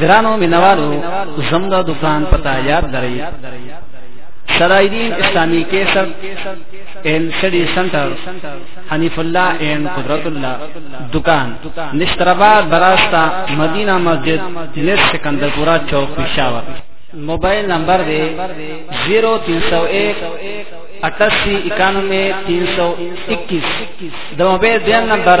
ګرانو مینوالو زموږ دکان پتا یاد درئ سرایدین اسلامی کیسر این سڑی سنٹر حنیف اللہ این قدرت اللہ دکان نشترآباد براستہ مدینہ مسجد نس سکندر پورا چوک پشاور موبائل نمبر دے زیرو تین سو ایک اٹاسی اکانوے تین سو اکیس دو موبائل دین نمبر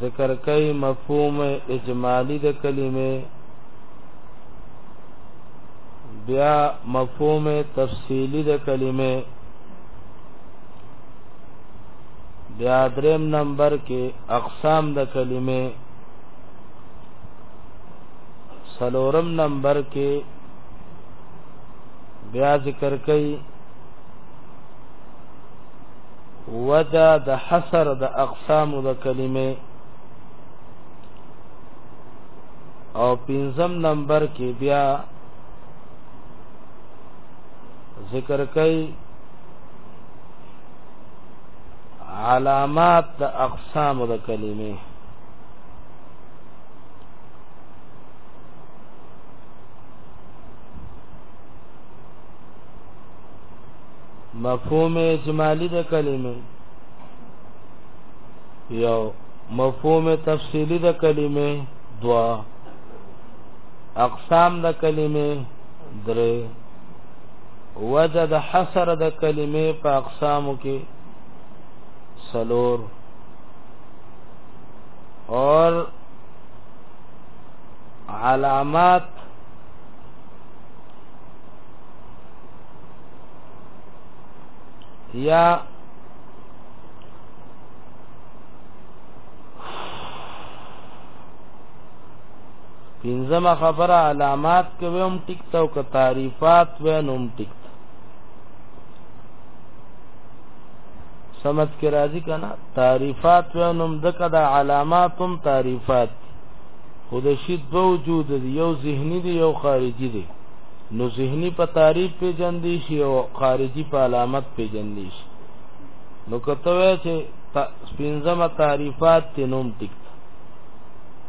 ذکر کوي مفهوم اجمالی د کلمې بیا مفهوم تفصیلی د کلمې بیا دریم نمبر کې اقسام د کلمې سلورم نمبر کې بیا ذکر کوي ودا د حصر د اقسام د کلمې او پنځم نمبر کې بیا ذکر کوي علامات د اقسام د کلمې مفهوم اجمالی د کلمې یو مفهوم تفصیلی د کلمې دوا اقسام د کلمې درې وجه د حصر د کلمې په اقسامو کې سلور اور علامات یا پنځمه خبره علامات کې هم ټیک تا او که تعریفات و نوم ټیک تا سمت کې راځي کنه تعریفات و نوم دکې د علامات هم تعریفات خود شی دو وجود دی یو ذهنی دی یو خارجی دی نو ذهنی په تعریف پیجندې شي او خارجي په علامت پیجندې شي نو کته وای چې پنځمه تعریفات تنوم ټیک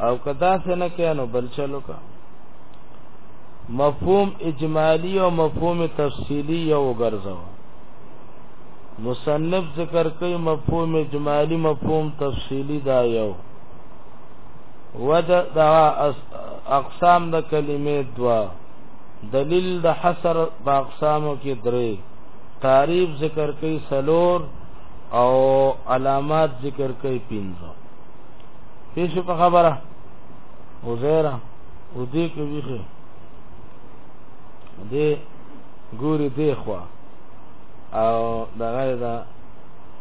او کدا څنګه کینو بل چلو کا مفهوم اجمالی او مفهوم تفصیلی یو ګرځو مصنف ذکر کوي مفهوم اجمالی مفهوم تفصیلی دا یو ودا دا اقسام د کلمې دوا دلیل د حصر په اقسامو کې درې تعریف ذکر کوي سلور او علامات ذکر کوي پنځه پیش په خبره وزیرا او دې کې ویخه دې ګوري دې خوا او دا غیر دا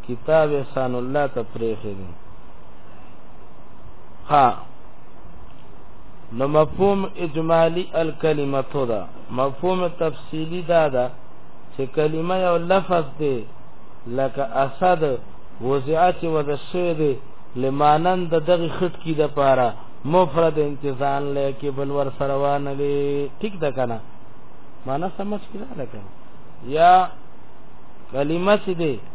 کتاب احسان الله ته پرېخې دي ها نو مفهوم اجمالی الکلمه تو دا مفهوم تفصیلی دا دا چې کلمه یو لفظ دی لکه اسد وزعت و د شی دی لمانن د دغه خټ کی د پاره مفرد انتزان لکه بل ور سروان لې ټیک ده کنه معنا سمجھ کړه لکه یا کلمه چې دی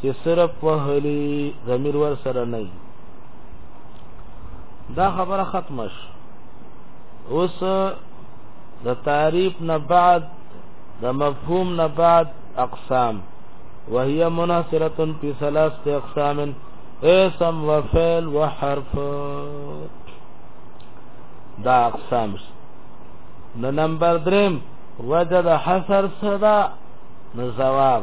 چې صرف وهلی ضمیر ور سره نه دا خبره ختمه شو اوس د تعریف نه بعد د مفهوم نه بعد اقسام وهي منحصره في ثلاثه اقسام اسم وفعل وحرف دا اقسام نو نمبر دریم وجد حصر صدا نو جواب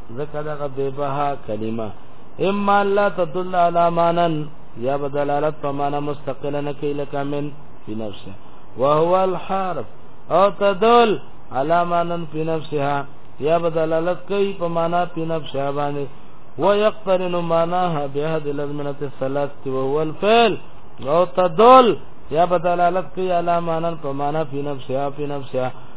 ځکه دغه بے بها کلمه اما لا تدل علی معنا یا بدلالت په معنا مستقلا نه کوي لکه من فی نفسه وهو الحرف او تدل علی معنا فی نفسها یا بدلالت کوي په معنا فی نفسها باندې ويقترن معناها بهذه الازمنه الثلاثه وهو الفعل او تدل یا بدلالت کوي علی معنا په معنا فی نفسها فی نفسها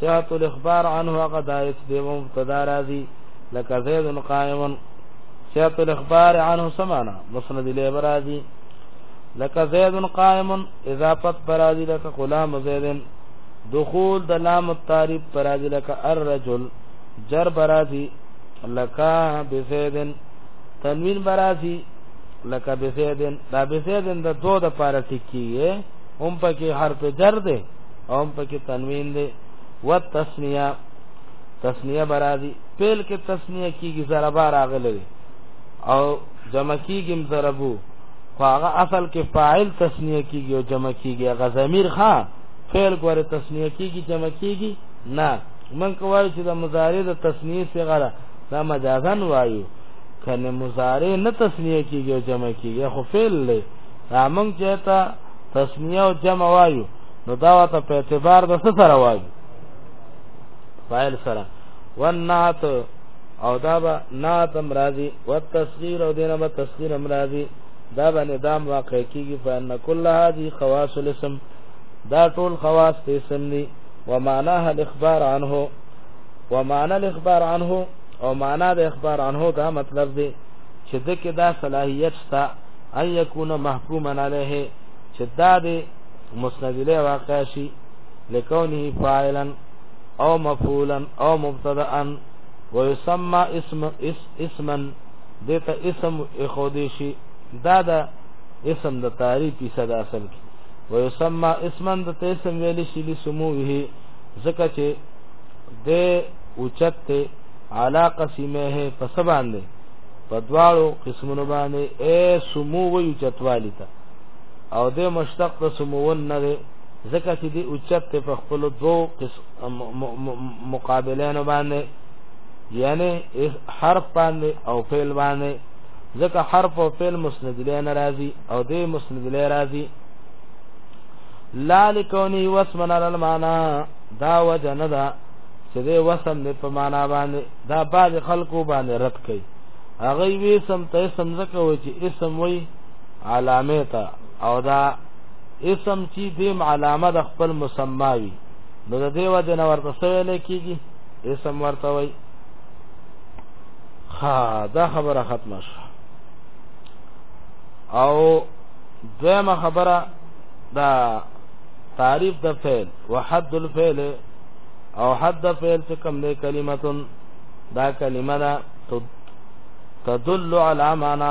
سیات الاخبار عنه هغه دایت دی مبتدا راضی لکه زید قائم سیات الاخبار عنه سمانا مسند الیه راضی لکه زید قائم اضافت راضی لکه غلام زید دخول د لام التعریف راضی لکه الرجل جر راضی لکه بزید تنوین راضی لکه بزید دا بزید د دو د پاره ټکی هم پکې حرف جر دی اوم پکې تنوین دی و تسنیه تسنیه برازي پیل کې تسنیه کیږي ضربا راغلی او جمع کیږي ضربو خو هغه اصل کې فاعل تسنیه کیږي او جمع کیږي هغه ضمیر ښا فعل ګوره تسنیه کیږي جمع کیږي نه من کوای چې د مضارع د تسنیه صيغه ده دا مجازا وایو کنه مضارع نه تسنیه کیږي او جمع کیږي خو فعل له امنګ چاته تسنیه او جمع وایو نو دا ته په اعتبار د څه سره وایي فاعل سره والنعت او دا به نعت امراضی والتصغیر او دینه به تصغیر امراضی دا به ندام واقع کیږي فان کل هذه خواص الاسم دا ټول خواص ته اسم دي ومعناها الاخبار عنه ومعنى الاخبار عنه او معنا د اخبار عنه دا مطلب دی چې دغه دا صلاحیت شته ان یکون محکوما علیه چې دا دی مسند له واقع شي لکونه فاعلا او مفعولا او مبتدا ويسمى اسم اس اسما دته اسم اخودي شي دا دا اسم د تعریف په صدا اصل کې ويسمى اسما د اسم ویل شي لسموه زکه چې د اوچت علا قسمه ہے پس باندې په دواړو قسمونو باندې اے سمو وی چتوالی ته او د مشتق د سمون نه دی ځکه چې دی اوچت ته په خپل دوو مقابلانو باندې یعنی حرف باندې او فعل باندې ځکه حرف او فعل مسند له ناراضي او دی مسند له راضي لا لکونی واسمن علی المعنى دا وجه نه ده چې دی وسم دې په معنا باندې دا بعض خلکو باندې رد کوي هغه وی سم ته سم زکه و چې اسم وی علامه تا او دا اسم چې دیم علامه د خپل مسما وي نو د دیو د نور په سوی لیکيږي اسم ورته وای ها دا خبره ختمه شو او دویمه خبره دا تعریف د فعل وحد الفعل او حد د فعل چې کوم دی کلمتون دا کلمه ده تدل على معنا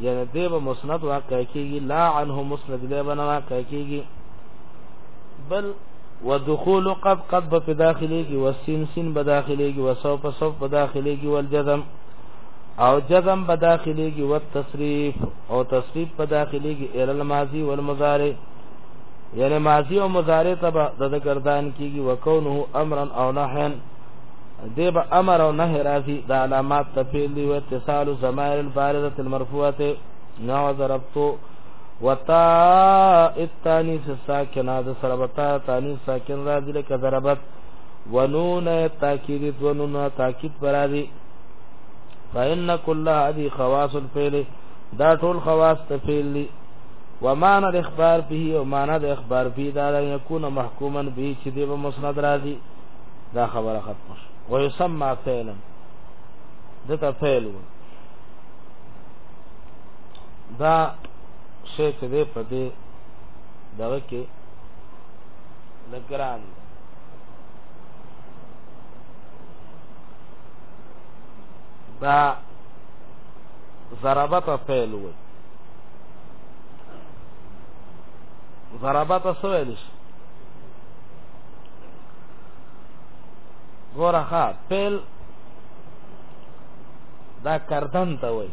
یعنی دی به مسند واقع کیږي لا عنه مسند دی به واقع کیږي بل ودخول قد قد په داخلي کې وسین سین په داخلي کې وسو په سو په داخلي کې والجزم او جزم په داخلي کې والتصریف او تصریف په داخلي کې ال الماضی والمضارع یعنی ماضی او مضارع ته د ذکردان کیږي وکونه امرا او نحن دی به امر او نهی راځي د علامات تفیل دی او اتصال زمائر البارزه المرفوعه نو ضربتو وتا التانیث الساکنه د سره وتا تانیث ساکن راځي لکه ضربت ونون تاکید ونون تاکید برادي فإن كل هذه خواص الفعل دا ټول خواص تفعیل دي ومعنى الاخبار به او معنى د اخبار به دا یکون محکوما به چې د مسند راځي دا خبره ختمه شو ويسمى فعلا دته فعل و دا شی چې دی په دې دغه کې لګران دا ضربت فعل و ضربت سویل شي ګورخه پیل دا کردن ته وای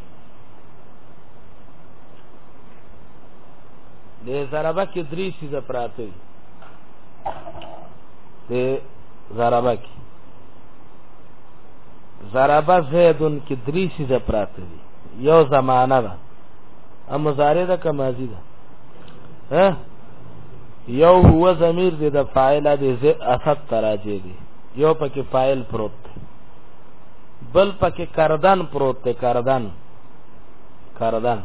د زربه کې درې سیده پراته وي د زربه کې زربه زیدون کې درې سیده پراته دي یو زمانہ ده ام مضارع ده که ماضی ده ها یو هو ضمیر دی د فاعل دی ز اسد تراجه دی یو پکې فاعل پروت دی بل پکې کردن پروت دی کردن کردن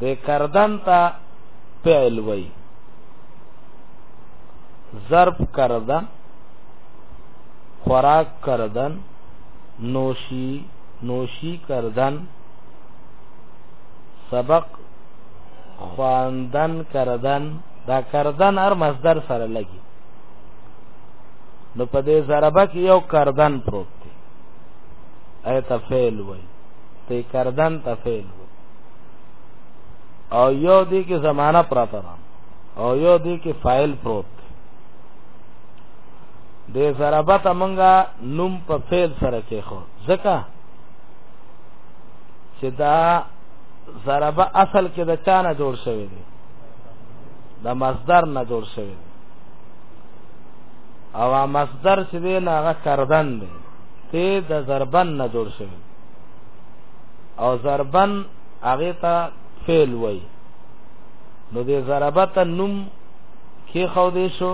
د کردن ته فعل وای ضرب کردن خوراک کردن نوشی نوشی کردن سبق خواندن کردن دا کردن هر مصدر سره لګي نو په دې ضربه کې یو کردن پروت دی اي تفعیل وای ته کردن تفعیل وای او یو دې کې زمانہ پراته ده او یو دې کې فاعل پروت دی دې ضربه ته مونږه نوم په فعل سره کې خو ځکه چې دا ضرب اصل کې د چا نه جوړ شوی دی د مصدر نه جوړ شوی دی او مصدر چې دی نه هغه کردن دی ته د ضربن نه جوړ شوی او ضربن هغه ته فعل وای نو د ضربت نوم کې خو دې شو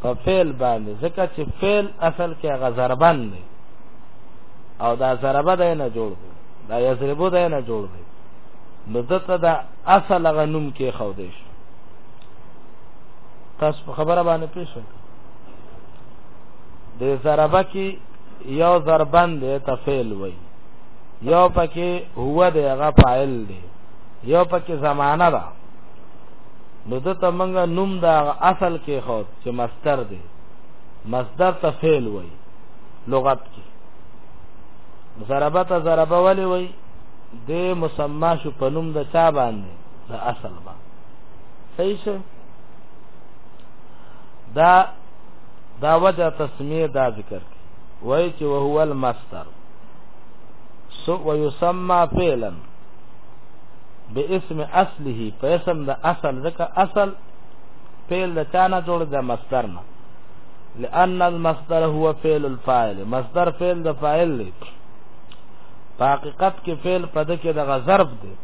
په فعل باندې ځکه چې فعل اصل کې هغه ضربن دی او دا ضربه ده نه جوړ دی دا یضربو دا نه جوړ دی نو دته دا اصل غنوم کې خو دی شو تاسو په خبره باندې پیښ شئ د ضربه کې یو ضربن دی تفعیل وای یو پکې هو دی هغه فاعل دی یو پکې زمانہ ده نو د تمنګ نوم دا اصل کې خو چې مصدر دی مصدر تفعیل وای لغت کې ضربه ته ضربه ولی وای د مسما شو په نوم د چا باندې د اصل با صحیح شه دا دا وجه تسمیه دا ذکر کی وای چې وهو المصدر سو ويسمى فعلا باسم اصله په اسم د اصل ځکه اصل فعل د چا نه جوړ د مصدر نه لأن المصدر هو فعل الفاعل مصدر فعل د فاعل دی په حقیقت کې فعل په دکې د غظرف دی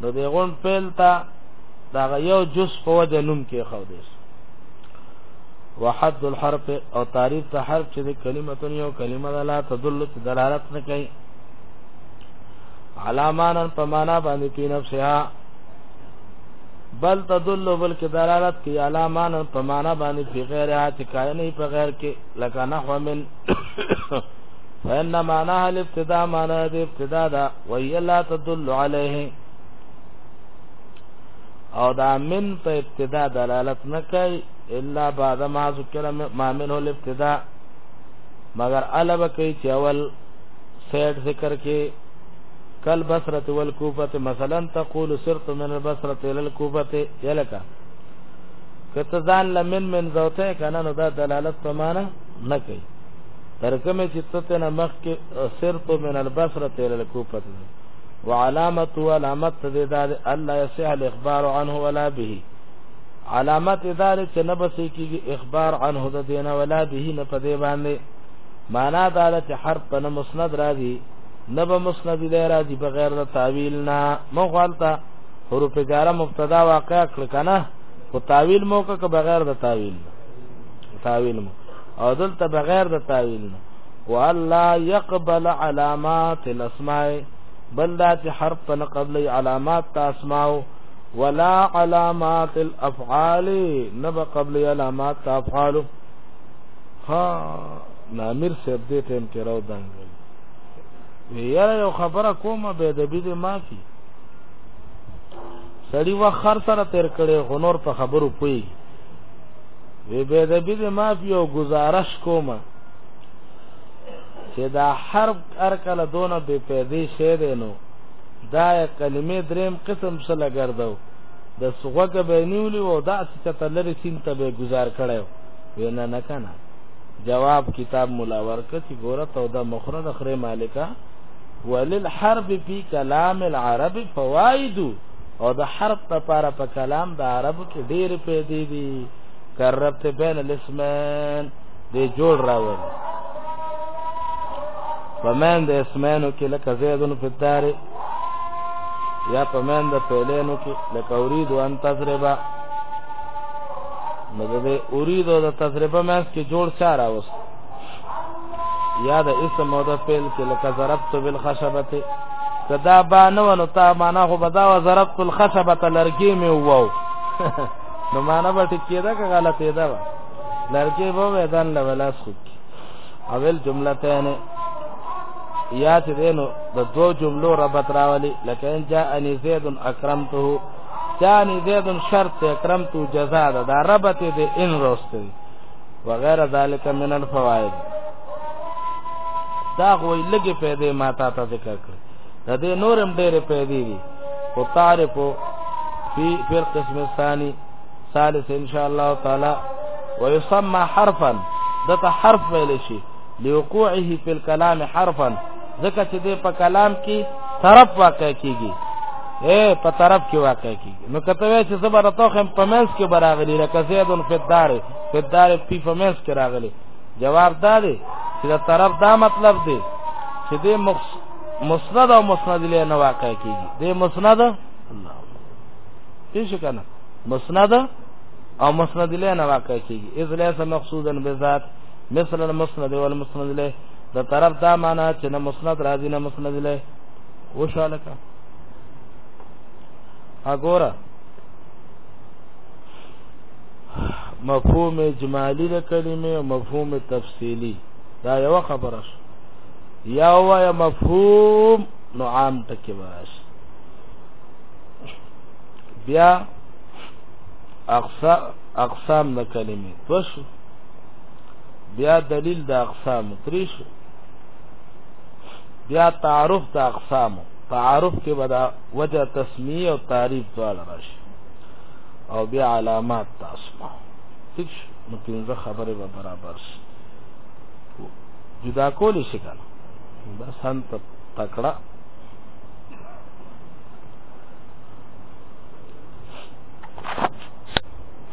نو د غون فعل ته دا یو جز په وجه نوم کې خو دی وحد الحرف او تعریف ته حرف چې د کلمه یو کلمه لا تدل دلالت نه کوي علامانن په معنا باندې کې نفسها بل تدل بل کې دلالت کوي علامان په معنا باندې په غیر هات کاینه په غیر کې لکه نحو من فإن معناها الابتداء معنى الابتداء دا وهي لا تدل عليه او دا من په ابتداء دلالت نه کوي الا بعد ما ذکر ما منه الابتداء مگر علب کوي چې اول سیټ ذکر کې کل بصرت والکوفت مثلا تقول سرت من البصرت الى الکوفت یلکا کته ځان لمن من زوته کنه نو دا دلالت په معنا نه کوي ترکمه چې ته نه مخ کې سرت من البصرت الى الکوفت وعلامت علامت دې دا الله يصح الاخبار عنه ولا به علامت اداره چې نه بس کیږي اخبار عنه د دینه ولا به نه پدې باندې معنا دا چې حرف په مسند راځي نه به مسند الیه راځي بغیر د تعویل نه مو غلطه حروف جاره مبتدا واقع کړ کنه او تعویل مو که بغیر د تعویل تعویل مو او دلته بغیر د تعویل نه والله يقبل علامات الاسماء بل ذات حرف په قبل علامات اسماء ولا علامات الافعال نب قبل علامات افعال ها نامر سے دې ټیم کې راو دانګل ویره یو خبره کومه به د بيد مافي سړی وخر سره تیر کړي غنور په خبرو پوي وی به د بيد مافي او گزارش کومه چې دا حرب هر کله دونه بے پیدې شې دی نو دا کلمې دریم قسم سره ګرځاو د سوغه به نیولی او دا چې ته لری سین ته به گزار کړو وینا نه کنه جواب کتاب مولا ورکه چې ګوره توده مخره د خره مالکه وللحرب فی کلام العرب فواید او د حرب لپاره په کلام د عربو کې ډېر پیدې دي کربت بین الاسمان دې جوړ راوړ پمن د اسمانو کې لکه زیدون په تاره یا پمن د فعلینو کې لکه اورید ان تجربه نو د اريد او د تجربه مې کې جوړ چا راوست یا د اسم او د فعل کې لکه ضربت بالخشبه کدا با نه ونو تا معنا خو بدا و ضربت الخشبه لرګي مې وو نو معنا به ټکی دا که غلطه ده لرګي به ودان له ولاس خو اول جمله ته نه یا چې دینو د دوو جملو ربط راولي لکه ان جاء ان زید اکرمته ثانی زید شرط اکرم تو جزاء ده دا ربط دې ان روستي وغیر ذالک من الفوائد دا خو لګي پیدا ما تا ته ذکر کړ دا دې نورم ډېرې پیدا دي او تعرفو فی فی القسم الثانی ثالث ان شاء الله تعالی ويسمى حرفا دته حرف ویل شي لوقوعه فی الكلام حرفا ځکه چې دې په کلام کې طرف واقع کیږي اے په طرف کې واقع کی نو کته وای چې زبر تو خم په منس کې براغلی لکه زید الفدار فدار په په منس کې راغلی جواب دا دی چې دا طرف دا مطلب دی چې دې مسند او مسند له نه واقع کیږي دې مسند الله پیش کنه مسند او مسند له نه واقع کیږي اذ ليس مقصودا بذات مثل المسند والمسند له دا طرف دا معنی چې نه مسند راځي نه مسند له وشالکه اګورا مفهوم اجمالی د کلمې او مفهوم تفصیلی دا یو خبره شو یا وای مفهوم نو عام ټکی وراش بیا اقسام اقسام د کلمې توش بیا دلیل د اقسام تریش بیا تعارف د اقسام تعارف کې بدا وجه تسمیه او تعریف دواړه راشي او بیا علامات تاسما ٹھیک نو پینځه خبره به برابر شي جدا کول شي کنه بس هم تکړه